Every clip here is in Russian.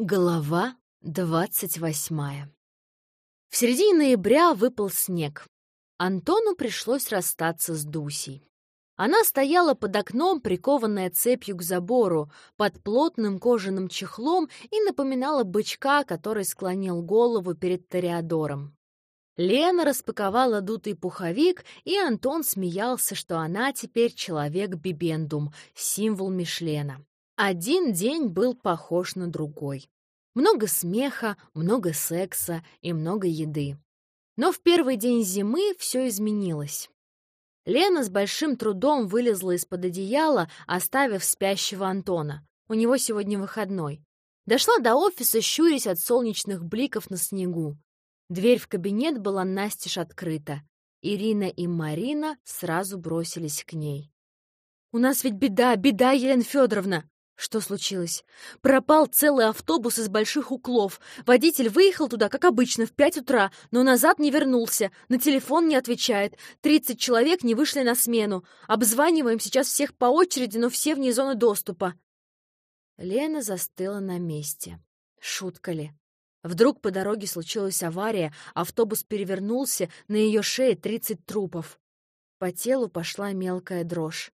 Глава двадцать восьмая В середине ноября выпал снег. Антону пришлось расстаться с Дусей. Она стояла под окном, прикованная цепью к забору, под плотным кожаным чехлом и напоминала бычка, который склонил голову перед Тореадором. Лена распаковала дутый пуховик, и Антон смеялся, что она теперь человек-бибендум, символ Мишлена. Один день был похож на другой. Много смеха, много секса и много еды. Но в первый день зимы все изменилось. Лена с большим трудом вылезла из-под одеяла, оставив спящего Антона. У него сегодня выходной. Дошла до офиса, щурясь от солнечных бликов на снегу. Дверь в кабинет была настежь открыта. Ирина и Марина сразу бросились к ней. «У нас ведь беда, беда, Елена Федоровна!» Что случилось? Пропал целый автобус из больших уклов. Водитель выехал туда, как обычно, в пять утра, но назад не вернулся. На телефон не отвечает. Тридцать человек не вышли на смену. Обзваниваем сейчас всех по очереди, но все вне зоны доступа. Лена застыла на месте. Шутка ли? Вдруг по дороге случилась авария, автобус перевернулся, на ее шее тридцать трупов. По телу пошла мелкая дрожь.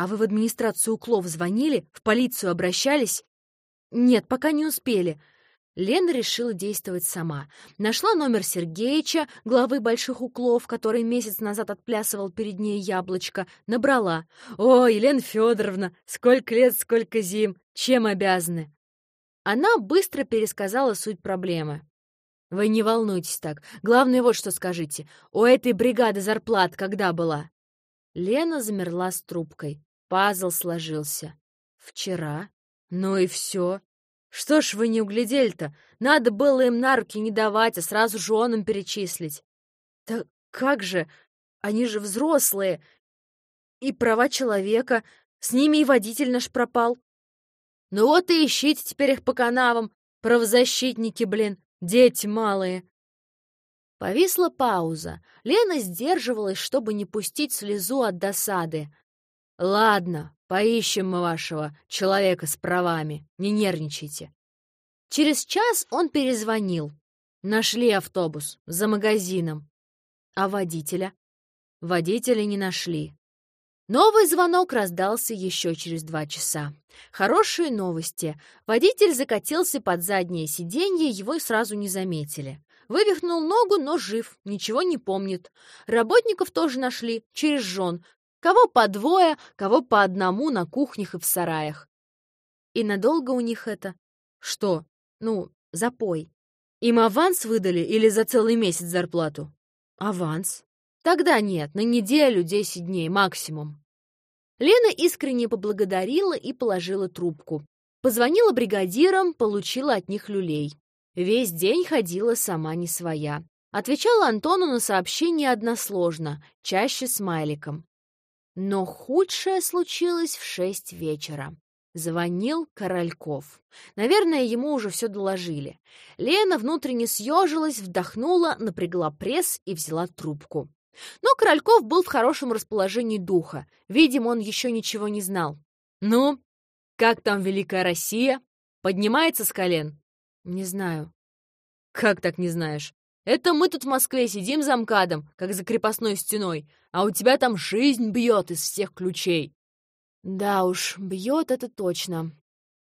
«А вы в администрацию Уклов звонили? В полицию обращались?» «Нет, пока не успели». Лена решила действовать сама. Нашла номер Сергеича, главы Больших Уклов, который месяц назад отплясывал перед ней яблочко. Набрала. «О, Елена Федоровна, сколько лет, сколько зим! Чем обязаны?» Она быстро пересказала суть проблемы. «Вы не волнуйтесь так. Главное, вот что скажите. У этой бригады зарплат когда была?» Лена замерла с трубкой. Пазл сложился. Вчера? Ну и все. Что ж вы не углядели-то? Надо было им на руки не давать, а сразу женам перечислить. Да как же? Они же взрослые. И права человека. С ними и водитель наш пропал. Ну вот и ищите теперь их по канавам. Правозащитники, блин, дети малые. Повисла пауза. Лена сдерживалась, чтобы не пустить слезу от досады. «Ладно, поищем мы вашего человека с правами. Не нервничайте». Через час он перезвонил. Нашли автобус за магазином. А водителя? Водителя не нашли. Новый звонок раздался еще через два часа. Хорошие новости. Водитель закатился под заднее сиденье, его сразу не заметили. Вывихнул ногу, но жив, ничего не помнит. Работников тоже нашли, через жен. Кого по двое, кого по одному на кухнях и в сараях. И надолго у них это? Что? Ну, запой. Им аванс выдали или за целый месяц зарплату? Аванс. Тогда нет, на неделю, десять дней максимум. Лена искренне поблагодарила и положила трубку. Позвонила бригадирам, получила от них люлей. Весь день ходила сама не своя. Отвечала Антону на сообщения односложно, чаще смайликом. Но худшее случилось в шесть вечера. Звонил Корольков. Наверное, ему уже все доложили. Лена внутренне съежилась, вдохнула, напрягла пресс и взяла трубку. Но Корольков был в хорошем расположении духа. Видимо, он еще ничего не знал. «Ну, как там Великая Россия? Поднимается с колен?» «Не знаю». «Как так не знаешь? Это мы тут в Москве сидим за МКАДом, как за крепостной стеной, а у тебя там жизнь бьет из всех ключей». «Да уж, бьет это точно.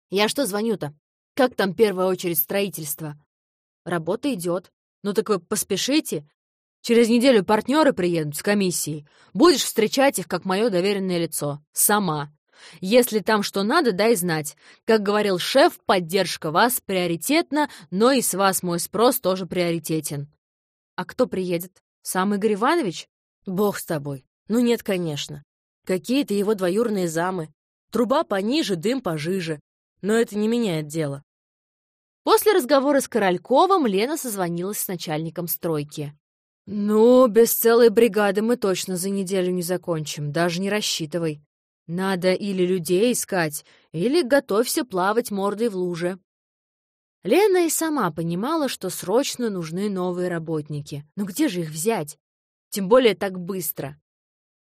Я что звоню-то? Как там первая очередь строительства?» «Работа идет. Ну так вы поспешите. Через неделю партнеры приедут с комиссией. Будешь встречать их, как мое доверенное лицо. Сама. Если там что надо, дай знать. Как говорил шеф, поддержка вас приоритетна, но и с вас мой спрос тоже приоритетен. А кто приедет? Сам Игорь Иванович? Бог с тобой. Ну нет, конечно. Какие-то его двоюрные замы. Труба пониже, дым пожиже. Но это не меняет дело. После разговора с Корольковым Лена созвонилась с начальником стройки. «Ну, без целой бригады мы точно за неделю не закончим, даже не рассчитывай. Надо или людей искать, или готовься плавать мордой в луже. Лена и сама понимала, что срочно нужны новые работники. Но где же их взять? Тем более так быстро.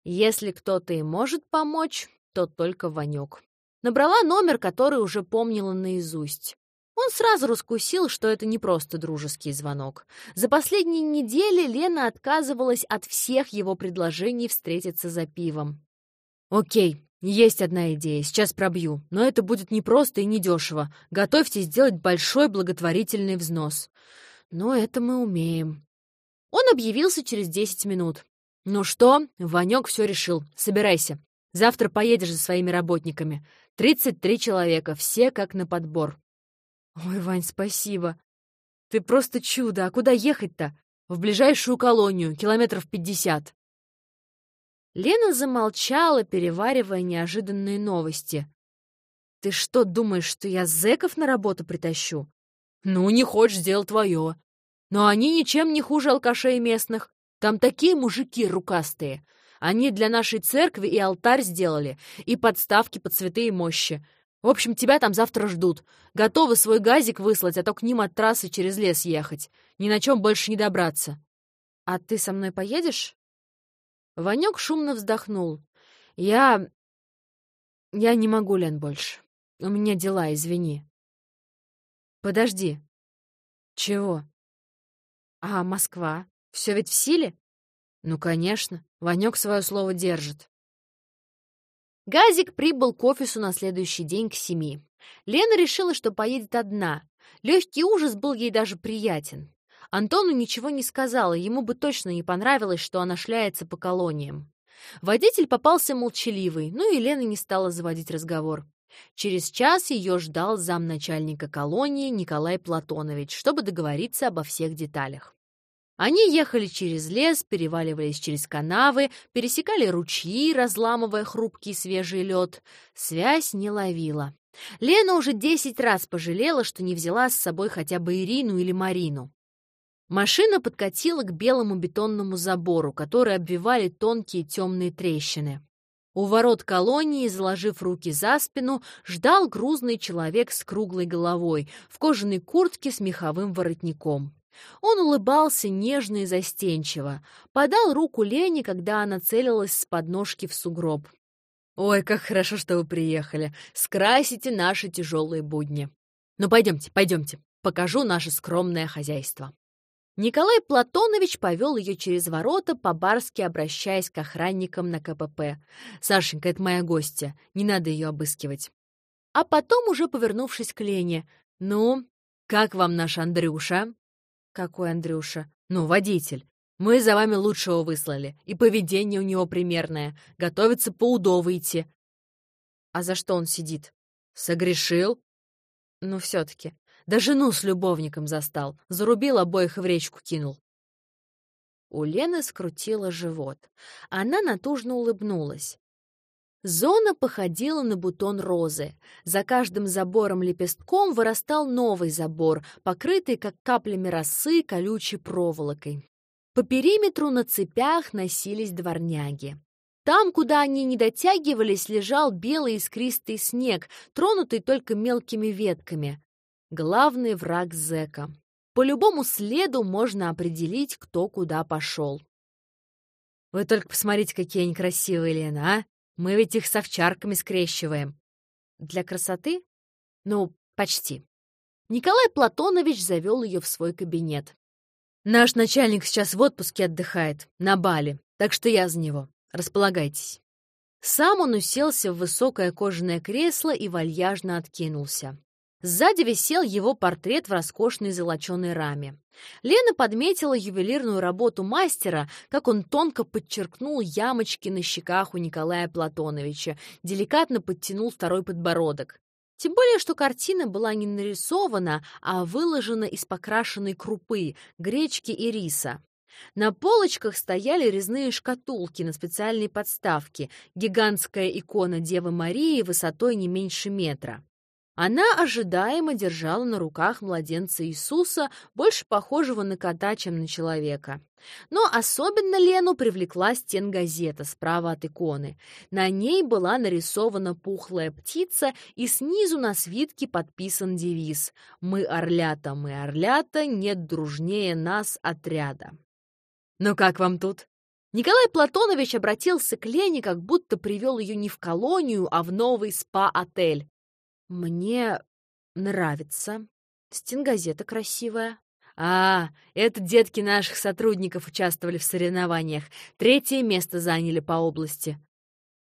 Если кто-то и может помочь, то только Ванек. Набрала номер, который уже помнила наизусть. Он сразу раскусил, что это не просто дружеский звонок. За последние недели Лена отказывалась от всех его предложений встретиться за пивом. «Окей, есть одна идея, сейчас пробью, но это будет непросто и недешево. Готовьтесь сделать большой благотворительный взнос. Но это мы умеем». Он объявился через десять минут. «Ну что, Ванек все решил. Собирайся. Завтра поедешь за своими работниками. Тридцать три человека, все как на подбор. «Ой, Вань, спасибо. Ты просто чудо. А куда ехать-то? В ближайшую колонию, километров пятьдесят». Лена замолчала, переваривая неожиданные новости. «Ты что, думаешь, что я зэков на работу притащу?» «Ну, не хочешь, дело твое. Но они ничем не хуже алкашей местных. Там такие мужики рукастые. Они для нашей церкви и алтарь сделали, и подставки под святые мощи. В общем, тебя там завтра ждут. Готовы свой газик выслать, а то к ним от трассы через лес ехать. Ни на чем больше не добраться. А ты со мной поедешь? Ванек шумно вздохнул. Я... Я не могу, Лен, больше. У меня дела, извини. Подожди. Чего? А Москва? Все ведь в силе? Ну, конечно. Ванек свое слово держит. Газик прибыл к офису на следующий день к семи. Лена решила, что поедет одна. Легкий ужас был ей даже приятен. Антону ничего не сказала, ему бы точно не понравилось, что она шляется по колониям. Водитель попался молчаливый, ну и Лена не стала заводить разговор. Через час ее ждал замначальника колонии Николай Платонович, чтобы договориться обо всех деталях. Они ехали через лес, переваливались через канавы, пересекали ручьи, разламывая хрупкий свежий лед. Связь не ловила. Лена уже десять раз пожалела, что не взяла с собой хотя бы Ирину или Марину. Машина подкатила к белому бетонному забору, который обвивали тонкие темные трещины. У ворот колонии, заложив руки за спину, ждал грузный человек с круглой головой, в кожаной куртке с меховым воротником. Он улыбался нежно и застенчиво, подал руку Лене, когда она целилась с подножки в сугроб. «Ой, как хорошо, что вы приехали! Скрасите наши тяжелые будни! Ну, пойдемте, пойдемте, покажу наше скромное хозяйство!» Николай Платонович повел ее через ворота, по-барски обращаясь к охранникам на КПП. «Сашенька, это моя гостья, не надо ее обыскивать». А потом, уже повернувшись к Лене, «Ну, как вам наш Андрюша?» «Какой Андрюша?» «Ну, водитель. Мы за вами лучшего выслали, и поведение у него примерное. Готовится по УДО выйти». «А за что он сидит?» «Согрешил?» «Ну, все-таки. Да жену с любовником застал. Зарубил обоих в речку кинул». У Лены скрутило живот. Она натужно улыбнулась. Зона походила на бутон розы. За каждым забором-лепестком вырастал новый забор, покрытый, как каплями росы, колючей проволокой. По периметру на цепях носились дворняги. Там, куда они не дотягивались, лежал белый искристый снег, тронутый только мелкими ветками. Главный враг зэка. По любому следу можно определить, кто куда пошел. «Вы только посмотрите, какие они красивые, Лена, а!» Мы ведь их с овчарками скрещиваем. Для красоты? Ну, почти. Николай Платонович завел ее в свой кабинет. Наш начальник сейчас в отпуске отдыхает, на Бали, так что я за него. Располагайтесь. Сам он уселся в высокое кожаное кресло и вальяжно откинулся. Сзади висел его портрет в роскошной золоченой раме. Лена подметила ювелирную работу мастера, как он тонко подчеркнул ямочки на щеках у Николая Платоновича, деликатно подтянул второй подбородок. Тем более, что картина была не нарисована, а выложена из покрашенной крупы, гречки и риса. На полочках стояли резные шкатулки на специальной подставке, гигантская икона Девы Марии высотой не меньше метра. Она ожидаемо держала на руках младенца Иисуса, больше похожего на кота, чем на человека. Но особенно Лену привлекла стенгазета справа от иконы. На ней была нарисована пухлая птица, и снизу на свитке подписан девиз «Мы орлята, мы орлята, нет дружнее нас отряда». «Ну как вам тут?» Николай Платонович обратился к Лене, как будто привел ее не в колонию, а в новый спа-отель. «Мне нравится», Стенгазета красивая. А, это детки наших сотрудников участвовали в соревнованиях. Третье место заняли по области.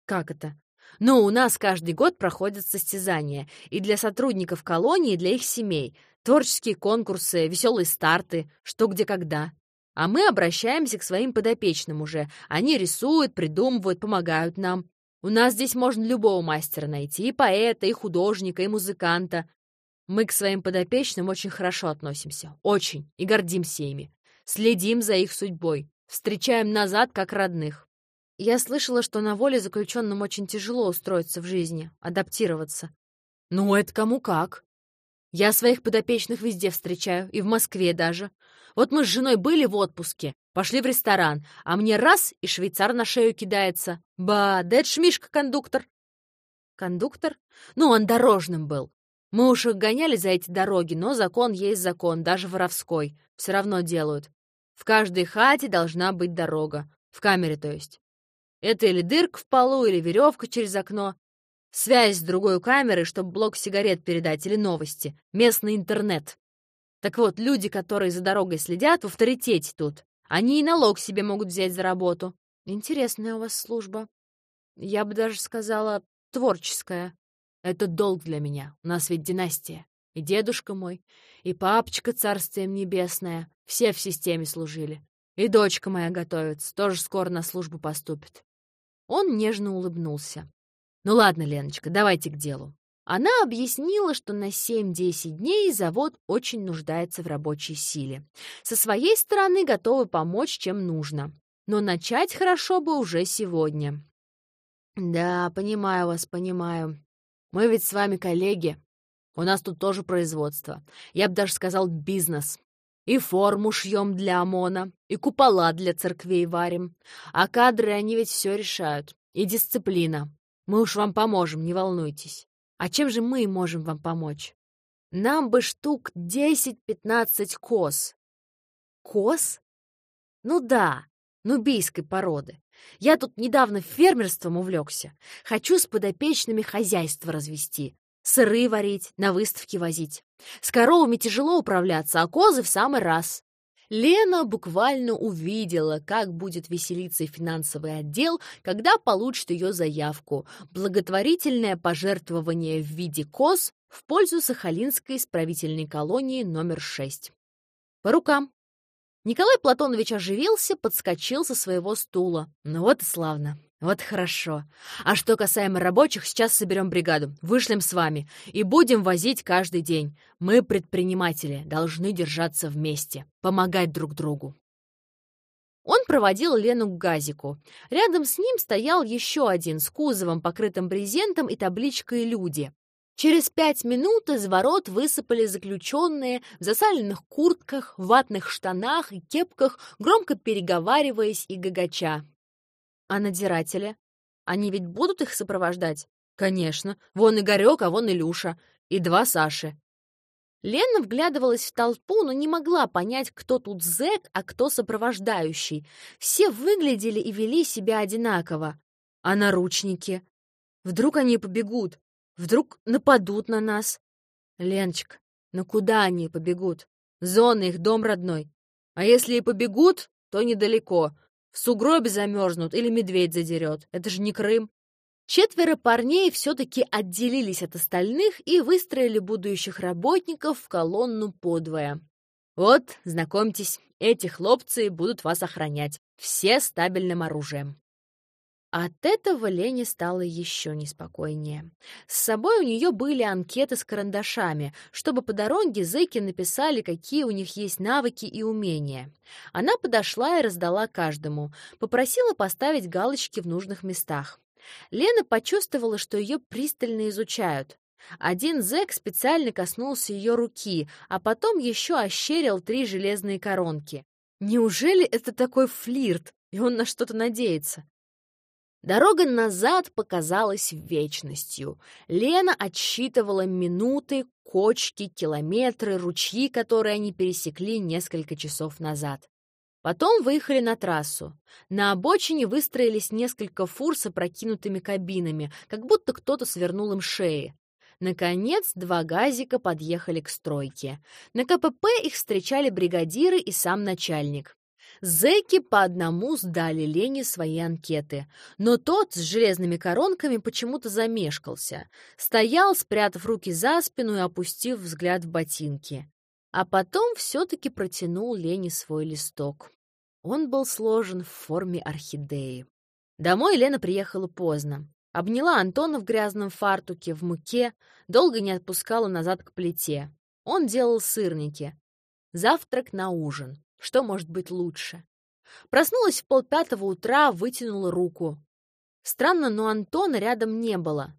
Как это? Ну, у нас каждый год проходят состязания. И для сотрудников колонии, и для их семей. Творческие конкурсы, веселые старты, что где когда. А мы обращаемся к своим подопечным уже. Они рисуют, придумывают, помогают нам. У нас здесь можно любого мастера найти, и поэта, и художника, и музыканта. Мы к своим подопечным очень хорошо относимся, очень, и гордимся ими. Следим за их судьбой, встречаем назад как родных. Я слышала, что на воле заключенным очень тяжело устроиться в жизни, адаптироваться. Ну, это кому как. Я своих подопечных везде встречаю, и в Москве даже. Вот мы с женой были в отпуске, пошли в ресторан, а мне раз, и швейцар на шею кидается. Ба, да это ж Мишка-кондуктор. Кондуктор? Ну, он дорожным был. Мы уж их гоняли за эти дороги, но закон есть закон, даже воровской. Все равно делают. В каждой хате должна быть дорога. В камере, то есть. Это или дырка в полу, или веревка через окно. Связь с другой камерой, чтобы блок сигарет передать, или новости. Местный интернет. Так вот, люди, которые за дорогой следят, в авторитете тут. Они и налог себе могут взять за работу. Интересная у вас служба. Я бы даже сказала, творческая. Это долг для меня, у нас ведь династия. И дедушка мой, и папочка царствием небесное, все в системе служили. И дочка моя готовится, тоже скоро на службу поступит. Он нежно улыбнулся. «Ну ладно, Леночка, давайте к делу». Она объяснила, что на 7-10 дней завод очень нуждается в рабочей силе. Со своей стороны готовы помочь, чем нужно. Но начать хорошо бы уже сегодня. «Да, понимаю вас, понимаю. Мы ведь с вами коллеги. У нас тут тоже производство. Я бы даже сказал бизнес. И форму шьем для ОМОНа, и купола для церквей варим. А кадры, они ведь все решают. И дисциплина. Мы уж вам поможем, не волнуйтесь. А чем же мы можем вам помочь? Нам бы штук 10-15 коз. Коз? Ну да, нубийской породы. Я тут недавно фермерством увлекся. Хочу с подопечными хозяйство развести. Сыры варить, на выставки возить. С коровами тяжело управляться, а козы в самый раз. Лена буквально увидела, как будет веселиться финансовый отдел, когда получит ее заявку. Благотворительное пожертвование в виде коз в пользу Сахалинской исправительной колонии номер 6. По рукам. Николай Платонович оживился, подскочил со своего стула. Ну вот и славно. Вот хорошо. А что касаемо рабочих, сейчас соберем бригаду, вышлем с вами и будем возить каждый день. Мы, предприниматели, должны держаться вместе, помогать друг другу. Он проводил Лену к газику. Рядом с ним стоял еще один с кузовом, покрытым брезентом и табличкой «Люди». Через пять минут из ворот высыпали заключенные в засаленных куртках, ватных штанах и кепках, громко переговариваясь и гагача. А надзиратели? Они ведь будут их сопровождать? Конечно. Вон Игорек, а вон Илюша. И два Саши. Лена вглядывалась в толпу, но не могла понять, кто тут зэк, а кто сопровождающий. Все выглядели и вели себя одинаково. А наручники? Вдруг они побегут? Вдруг нападут на нас? Леночка, ну куда они побегут? Зона их дом родной. А если и побегут, то недалеко. В сугробе замерзнут или медведь задерет. Это же не Крым. Четверо парней все-таки отделились от остальных и выстроили будущих работников в колонну подвое. Вот, знакомьтесь, эти хлопцы будут вас охранять. Все стабильным оружием. От этого Лене стало еще неспокойнее. С собой у нее были анкеты с карандашами, чтобы по дороге зэки написали, какие у них есть навыки и умения. Она подошла и раздала каждому, попросила поставить галочки в нужных местах. Лена почувствовала, что ее пристально изучают. Один зэк специально коснулся ее руки, а потом еще ощерил три железные коронки. Неужели это такой флирт, и он на что-то надеется? Дорога назад показалась вечностью. Лена отсчитывала минуты, кочки, километры, ручьи, которые они пересекли несколько часов назад. Потом выехали на трассу. На обочине выстроились несколько фур с опрокинутыми кабинами, как будто кто-то свернул им шеи. Наконец, два газика подъехали к стройке. На КПП их встречали бригадиры и сам начальник. Зэки по одному сдали Лене свои анкеты, но тот с железными коронками почему-то замешкался. Стоял, спрятав руки за спину и опустив взгляд в ботинки. А потом все-таки протянул Лене свой листок. Он был сложен в форме орхидеи. Домой Лена приехала поздно. Обняла Антона в грязном фартуке, в муке, долго не отпускала назад к плите. Он делал сырники. Завтрак на ужин. Что может быть лучше? Проснулась в полпятого утра, вытянула руку. Странно, но Антона рядом не было.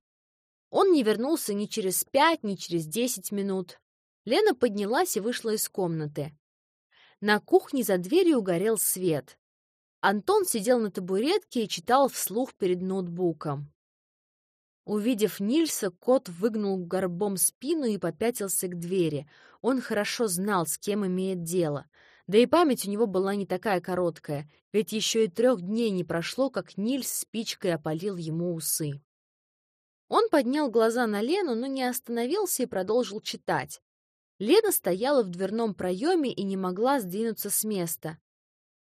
Он не вернулся ни через пять, ни через десять минут. Лена поднялась и вышла из комнаты. На кухне за дверью горел свет. Антон сидел на табуретке и читал вслух перед ноутбуком. Увидев Нильса, кот выгнул горбом спину и попятился к двери. Он хорошо знал, с кем имеет дело. Да и память у него была не такая короткая, ведь еще и трех дней не прошло, как Нильс спичкой опалил ему усы. Он поднял глаза на Лену, но не остановился и продолжил читать. Лена стояла в дверном проеме и не могла сдвинуться с места.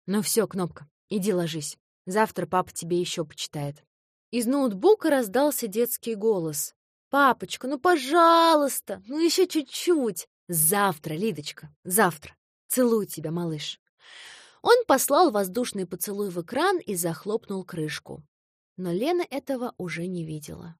«Ну все, Кнопка, иди ложись. Завтра папа тебе еще почитает». Из ноутбука раздался детский голос. «Папочка, ну пожалуйста, ну еще чуть-чуть. Завтра, Лидочка, завтра. Целую тебя, малыш». Он послал воздушный поцелуй в экран и захлопнул крышку. Но Лена этого уже не видела.